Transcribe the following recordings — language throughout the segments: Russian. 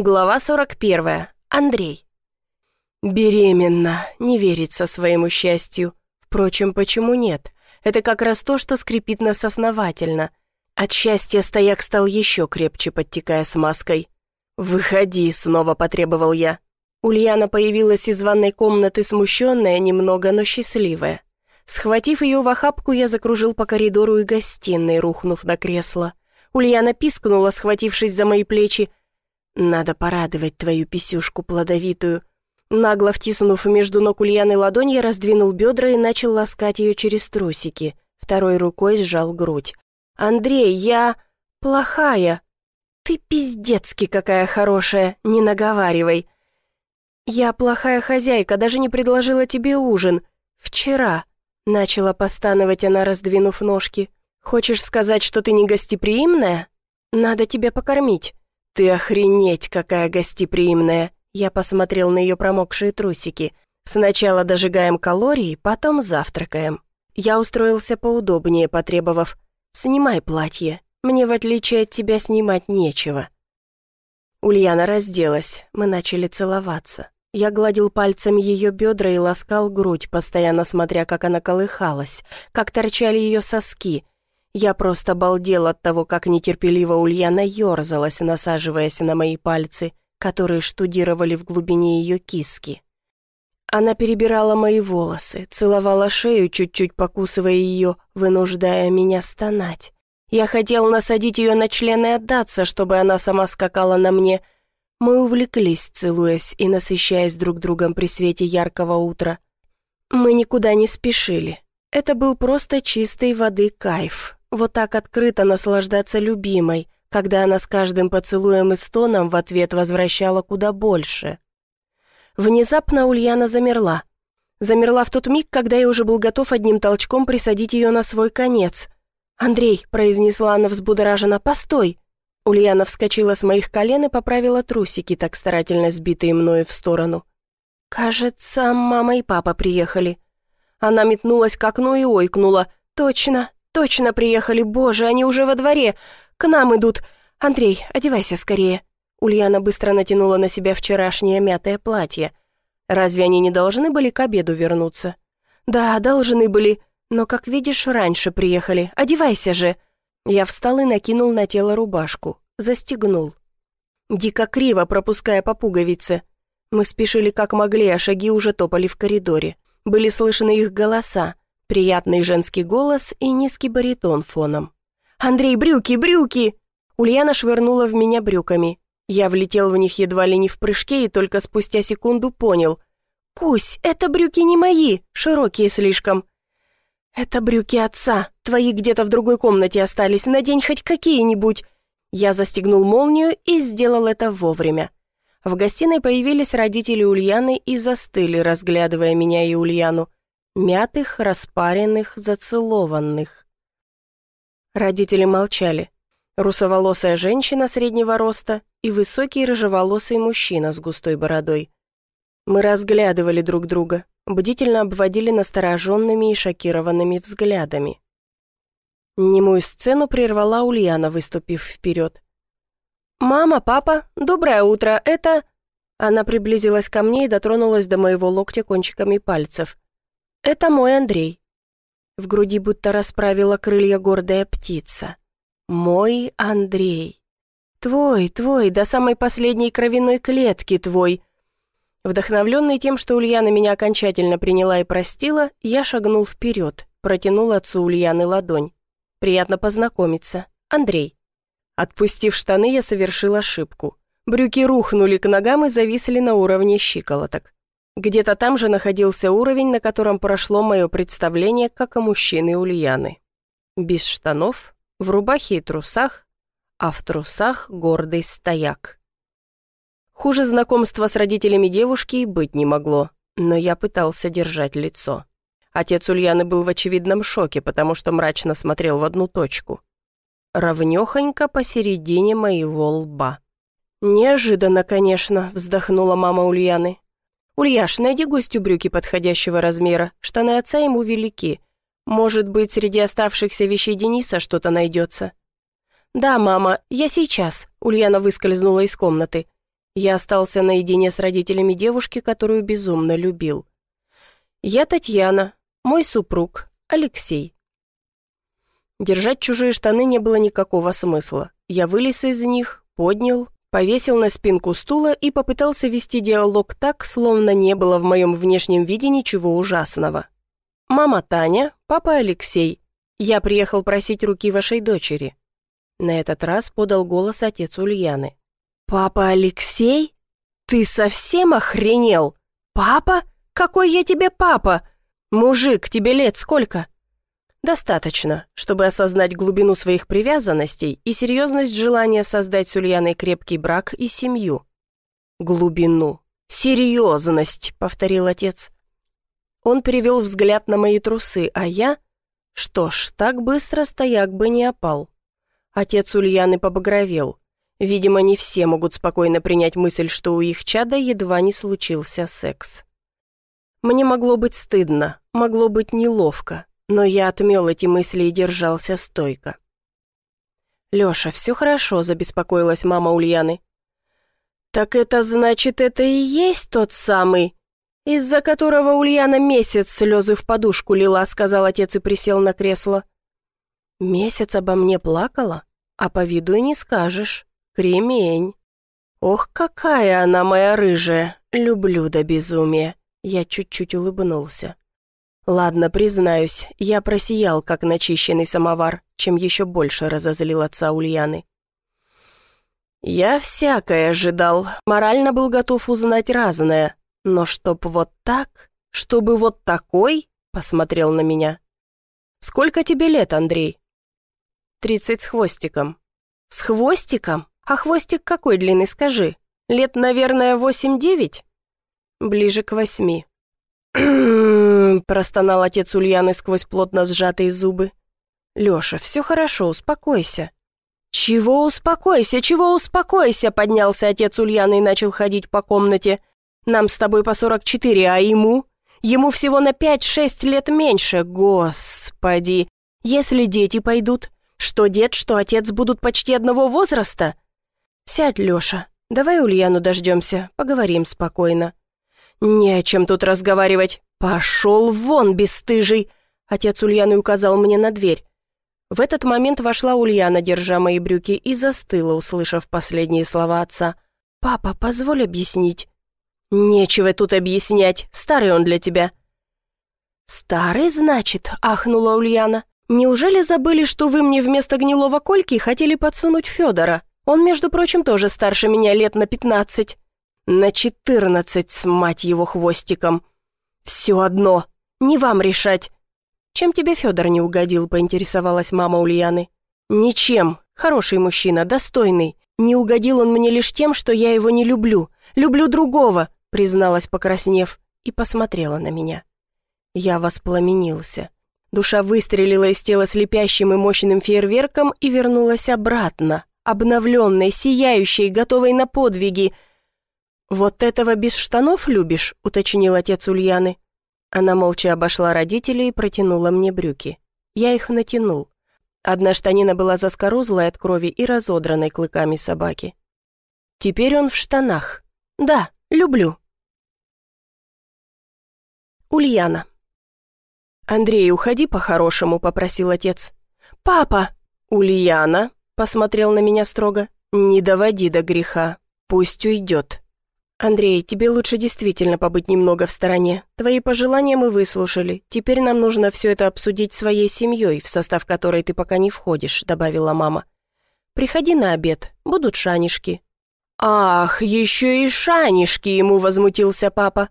Глава 41. Андрей. Беременна, не верится своему счастью. Впрочем, почему нет? Это как раз то, что скрипит нас основательно. От счастья стояк стал еще крепче, подтекая смазкой. «Выходи», — снова потребовал я. Ульяна появилась из ванной комнаты смущенная немного, но счастливая. Схватив ее в охапку, я закружил по коридору и гостиной, рухнув на кресло. Ульяна пискнула, схватившись за мои плечи, надо порадовать твою писюшку плодовитую. Нагло втиснув между ног Ульяны ладонь, я раздвинул бедра и начал ласкать ее через трусики. Второй рукой сжал грудь. «Андрей, я... плохая. Ты пиздецки какая хорошая, не наговаривай. Я плохая хозяйка, даже не предложила тебе ужин. Вчера...» Начала постановать она, раздвинув ножки. «Хочешь сказать, что ты не гостеприимная? Надо тебя покормить». «Ты охренеть, какая гостеприимная!» Я посмотрел на ее промокшие трусики. «Сначала дожигаем калории, потом завтракаем». Я устроился поудобнее, потребовав «Снимай платье, мне в отличие от тебя снимать нечего». Ульяна разделась, мы начали целоваться. Я гладил пальцем ее бедра и ласкал грудь, постоянно смотря, как она колыхалась, как торчали ее соски, я просто балдел от того, как нетерпеливо Ульяна ерзалась, насаживаясь на мои пальцы, которые штудировали в глубине ее киски. Она перебирала мои волосы, целовала шею, чуть-чуть покусывая ее, вынуждая меня стонать. Я хотел насадить ее на член и отдаться, чтобы она сама скакала на мне. Мы увлеклись, целуясь и насыщаясь друг другом при свете яркого утра. Мы никуда не спешили. Это был просто чистой воды кайф, вот так открыто наслаждаться любимой, когда она с каждым поцелуем и стоном в ответ возвращала куда больше. Внезапно Ульяна замерла. Замерла в тот миг, когда я уже был готов одним толчком присадить ее на свой конец. «Андрей», — произнесла она взбудораженно, — «постой». Ульяна вскочила с моих колен и поправила трусики, так старательно сбитые мною в сторону. «Кажется, мама и папа приехали». Она метнулась к окну и ойкнула. «Точно, Точно приехали, боже, они уже во дворе. К нам идут. Андрей, одевайся скорее». Ульяна быстро натянула на себя вчерашнее мятое платье. Разве они не должны были к обеду вернуться? «Да, должны были, но, как видишь, раньше приехали. Одевайся же». Я встал и накинул на тело рубашку, застегнул. Дико криво, пропуская по пуговице. Мы спешили как могли, а шаги уже топали в коридоре. Были слышны их голоса. Приятный женский голос и низкий баритон фоном. «Андрей, брюки, брюки!» Ульяна швырнула в меня брюками. Я влетел в них едва ли не в прыжке и только спустя секунду понял. «Кусь, это брюки не мои, широкие слишком». «Это брюки отца, твои где-то в другой комнате остались, надень хоть какие-нибудь». Я застегнул молнию и сделал это вовремя. В гостиной появились родители Ульяны и застыли, разглядывая меня и Ульяну мятых, распаренных, зацелованных. Родители молчали. Русоволосая женщина среднего роста и высокий рыжеволосый мужчина с густой бородой. Мы разглядывали друг друга, бдительно обводили настороженными и шокированными взглядами. Немую сцену прервала Ульяна, выступив вперед. «Мама, папа, доброе утро, это...» Она приблизилась ко мне и дотронулась до моего локтя кончиками пальцев. Это мой Андрей. В груди будто расправила крылья гордая птица. Мой Андрей. Твой, твой, до самой последней кровяной клетки твой. Вдохновленный тем, что Ульяна меня окончательно приняла и простила, я шагнул вперед, протянул отцу Ульяны ладонь. Приятно познакомиться. Андрей. Отпустив штаны, я совершил ошибку. Брюки рухнули к ногам и зависли на уровне щиколоток. Где-то там же находился уровень, на котором прошло мое представление, как о мужчине Ульяны. Без штанов, в рубахе и трусах, а в трусах гордый стояк. Хуже знакомства с родителями девушки и быть не могло, но я пытался держать лицо. Отец Ульяны был в очевидном шоке, потому что мрачно смотрел в одну точку. Равнёхонько посередине моего лба. «Неожиданно, конечно», — вздохнула мама Ульяны. «Ульяш, найди гостю брюки подходящего размера, штаны отца ему велики. Может быть, среди оставшихся вещей Дениса что-то найдется». «Да, мама, я сейчас», — Ульяна выскользнула из комнаты. Я остался наедине с родителями девушки, которую безумно любил. Я Татьяна, мой супруг, Алексей. Держать чужие штаны не было никакого смысла. Я вылез из них, поднял, повесил на спинку стула и попытался вести диалог так, словно не было в моем внешнем виде ничего ужасного. «Мама Таня, папа Алексей. Я приехал просить руки вашей дочери». На этот раз подал голос отец Ульяны. «Папа Алексей? Ты совсем охренел? Папа? Какой я тебе папа? Мужик, тебе лет сколько?» Достаточно, чтобы осознать глубину своих привязанностей и серьезность желания создать с Ульяной крепкий брак и семью. «Глубину. Серьезность», — повторил отец. Он перевел взгляд на мои трусы, а я... Что ж, так быстро стояк бы не опал. Отец Ульяны побагровел. Видимо, не все могут спокойно принять мысль, что у их чада едва не случился секс. Мне могло быть стыдно, могло быть неловко, но я отмел эти мысли и держался стойко. «Лёша, всё хорошо», — забеспокоилась мама Ульяны. «Так это значит, это и есть тот самый, из-за которого Ульяна месяц слезы в подушку лила», — сказал отец и присел на кресло. «Месяц обо мне плакала? А по виду и не скажешь. Кремень. Ох, какая она моя рыжая, люблю до безумия». Я чуть-чуть улыбнулся. Ладно, признаюсь, я просиял, как начищенный самовар, чем еще больше разозлил отца Ульяны. Я всякое ожидал, морально был готов узнать разное, но чтоб вот так, чтобы вот такой, посмотрел на меня. Сколько тебе лет, Андрей? Тридцать с хвостиком. С хвостиком? А хвостик какой длины, скажи? Лет, наверное, восемь-девять? Ближе к восьми. простонал отец Ульяны сквозь плотно сжатые зубы. «Лёша, всё хорошо, успокойся». «Чего успокойся, чего успокойся?» поднялся отец Ульяны и начал ходить по комнате. «Нам с тобой по сорок четыре, а ему? Ему всего на пять-шесть лет меньше, господи! Если дети пойдут, что дед, что отец будут почти одного возраста?» «Сядь, Лёша, давай Ульяну дождёмся, поговорим спокойно». «Не о чем тут разговаривать. Пошел вон, бесстыжий!» Отец Ульяны указал мне на дверь. В этот момент вошла Ульяна, держа мои брюки, и застыла, услышав последние слова отца. «Папа, позволь объяснить». «Нечего тут объяснять, старый он для тебя». «Старый, значит?» — ахнула Ульяна. «Неужели забыли, что вы мне вместо гнилого кольки хотели подсунуть Федора? Он, между прочим, тоже старше меня лет на пятнадцать». На четырнадцать, мать его хвостиком. Все одно, не вам решать. Чем тебе Федор не угодил, поинтересовалась мама Ульяны. Ничем, хороший мужчина, достойный. Не угодил он мне лишь тем, что я его не люблю. Люблю другого, призналась, покраснев, и посмотрела на меня. Я воспламенился. Душа выстрелила из тела слепящим и мощным фейерверком и вернулась обратно, обновленной, сияющей, готовой на подвиги — «Вот этого без штанов любишь?» — уточнил отец Ульяны. Она молча обошла родителей и протянула мне брюки. Я их натянул. Одна штанина была заскорузлой от крови и разодранной клыками собаки. Теперь он в штанах. Да, люблю. Ульяна. «Андрей, уходи по-хорошему», — попросил отец. «Папа!» «Ульяна», — посмотрел на меня строго, — «не доводи до греха. Пусть уйдет». «Андрей, тебе лучше действительно побыть немного в стороне. Твои пожелания мы выслушали. Теперь нам нужно все это обсудить своей семьей, в состав которой ты пока не входишь», — добавила мама. «Приходи на обед, будут шанишки». «Ах, еще и шанишки!» — ему возмутился папа.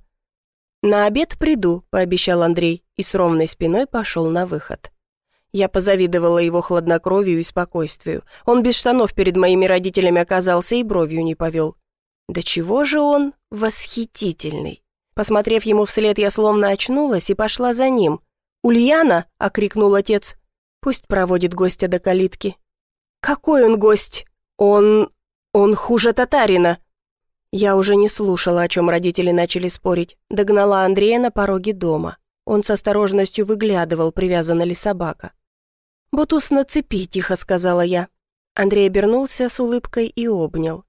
«На обед приду», — пообещал Андрей и с ровной спиной пошел на выход. Я позавидовала его хладнокровию и спокойствию. Он без штанов перед моими родителями оказался и бровью не повел. Да чего же он восхитительный. Посмотрев ему вслед, я словно очнулась и пошла за ним. «Ульяна!» — окрикнул отец. «Пусть проводит гостя до калитки». «Какой он гость? Он... он хуже татарина!» Я уже не слушала, о чем родители начали спорить. Догнала Андрея на пороге дома. Он с осторожностью выглядывал, привязана ли собака. «Бутус на цепи», — тихо сказала я. Андрей обернулся с улыбкой и обнял.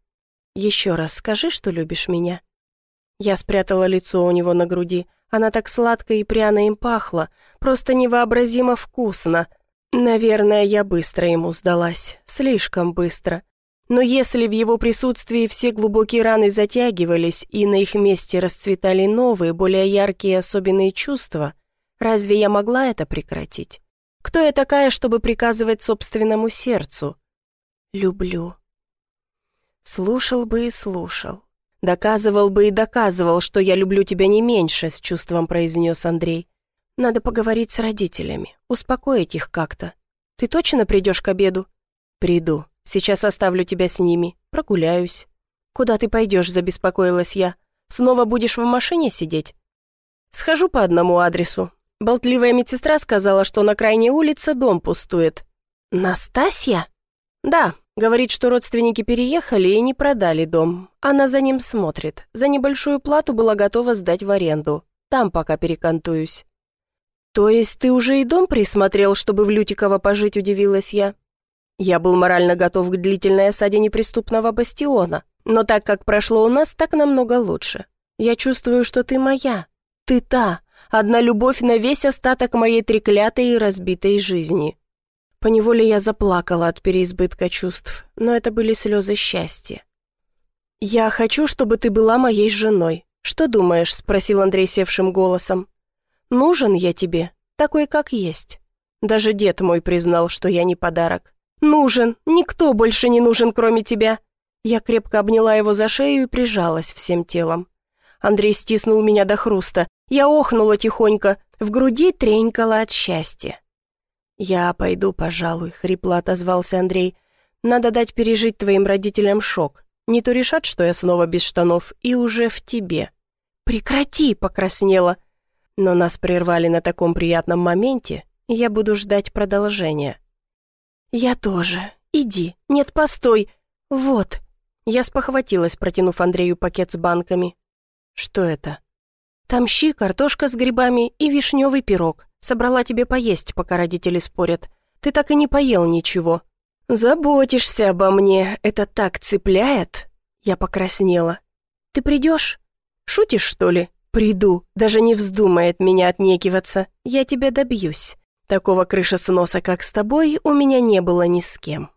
Еще раз скажи, что любишь меня». Я спрятала лицо у него на груди. Она так сладко и пряно им пахла, просто невообразимо вкусно. Наверное, я быстро ему сдалась, слишком быстро. Но если в его присутствии все глубокие раны затягивались и на их месте расцветали новые, более яркие особенные чувства, разве я могла это прекратить? Кто я такая, чтобы приказывать собственному сердцу? Люблю. Слушал бы и слушал. Доказывал бы и доказывал, что я люблю тебя не меньше, с чувством произнес Андрей. Надо поговорить с родителями, успокоить их как-то. Ты точно придешь к обеду? Приду. Сейчас оставлю тебя с ними, прогуляюсь. Куда ты пойдешь, забеспокоилась я. Снова будешь в машине сидеть? Схожу по одному адресу. Болтливая медсестра сказала, что на крайней улице дом пустует. Настасья? Да, говорит, что родственники переехали и не продали дом. Она за ним смотрит. За небольшую плату была готова сдать в аренду. Там пока перекантуюсь. «То есть ты уже и дом присмотрел, чтобы в Лютиково пожить?» – удивилась я. Я был морально готов к длительной осаде неприступного бастиона, но так как прошло у нас, так намного лучше. Я чувствую, что ты моя. Ты та, одна любовь на весь остаток моей треклятой и разбитой жизни. Поневоле я заплакала от переизбытка чувств, но это были слезы счастья. «Я хочу, чтобы ты была моей женой. Что думаешь?» – спросил Андрей севшим голосом. «Нужен я тебе, такой, как есть. Даже дед мой признал, что я не подарок. «Нужен! Никто больше не нужен, кроме тебя!» Я крепко обняла его за шею и прижалась всем телом. Андрей стиснул меня до хруста. Я охнула тихонько, в груди тренькала от счастья. «Я пойду, пожалуй», — хрипло отозвался Андрей. «Надо дать пережить твоим родителям шок. Не то решат, что я снова без штанов, и уже в тебе». «Прекрати!» — покраснела. Но нас прервали на таком приятном моменте, я буду ждать продолжения. «Я тоже. Иди. Нет, постой. Вот». Я спохватилась, протянув Андрею пакет с банками. «Что это?» «Там щи, картошка с грибами и вишневый пирог. Собрала тебе поесть, пока родители спорят. Ты так и не поел ничего». «Заботишься обо мне. Это так цепляет». Я покраснела. «Ты придешь? Шутишь, что ли?» «Приду. Даже не вздумает меня отнекиваться. Я тебя добьюсь». Такого крышесноса, как с тобой, у меня не было ни с кем.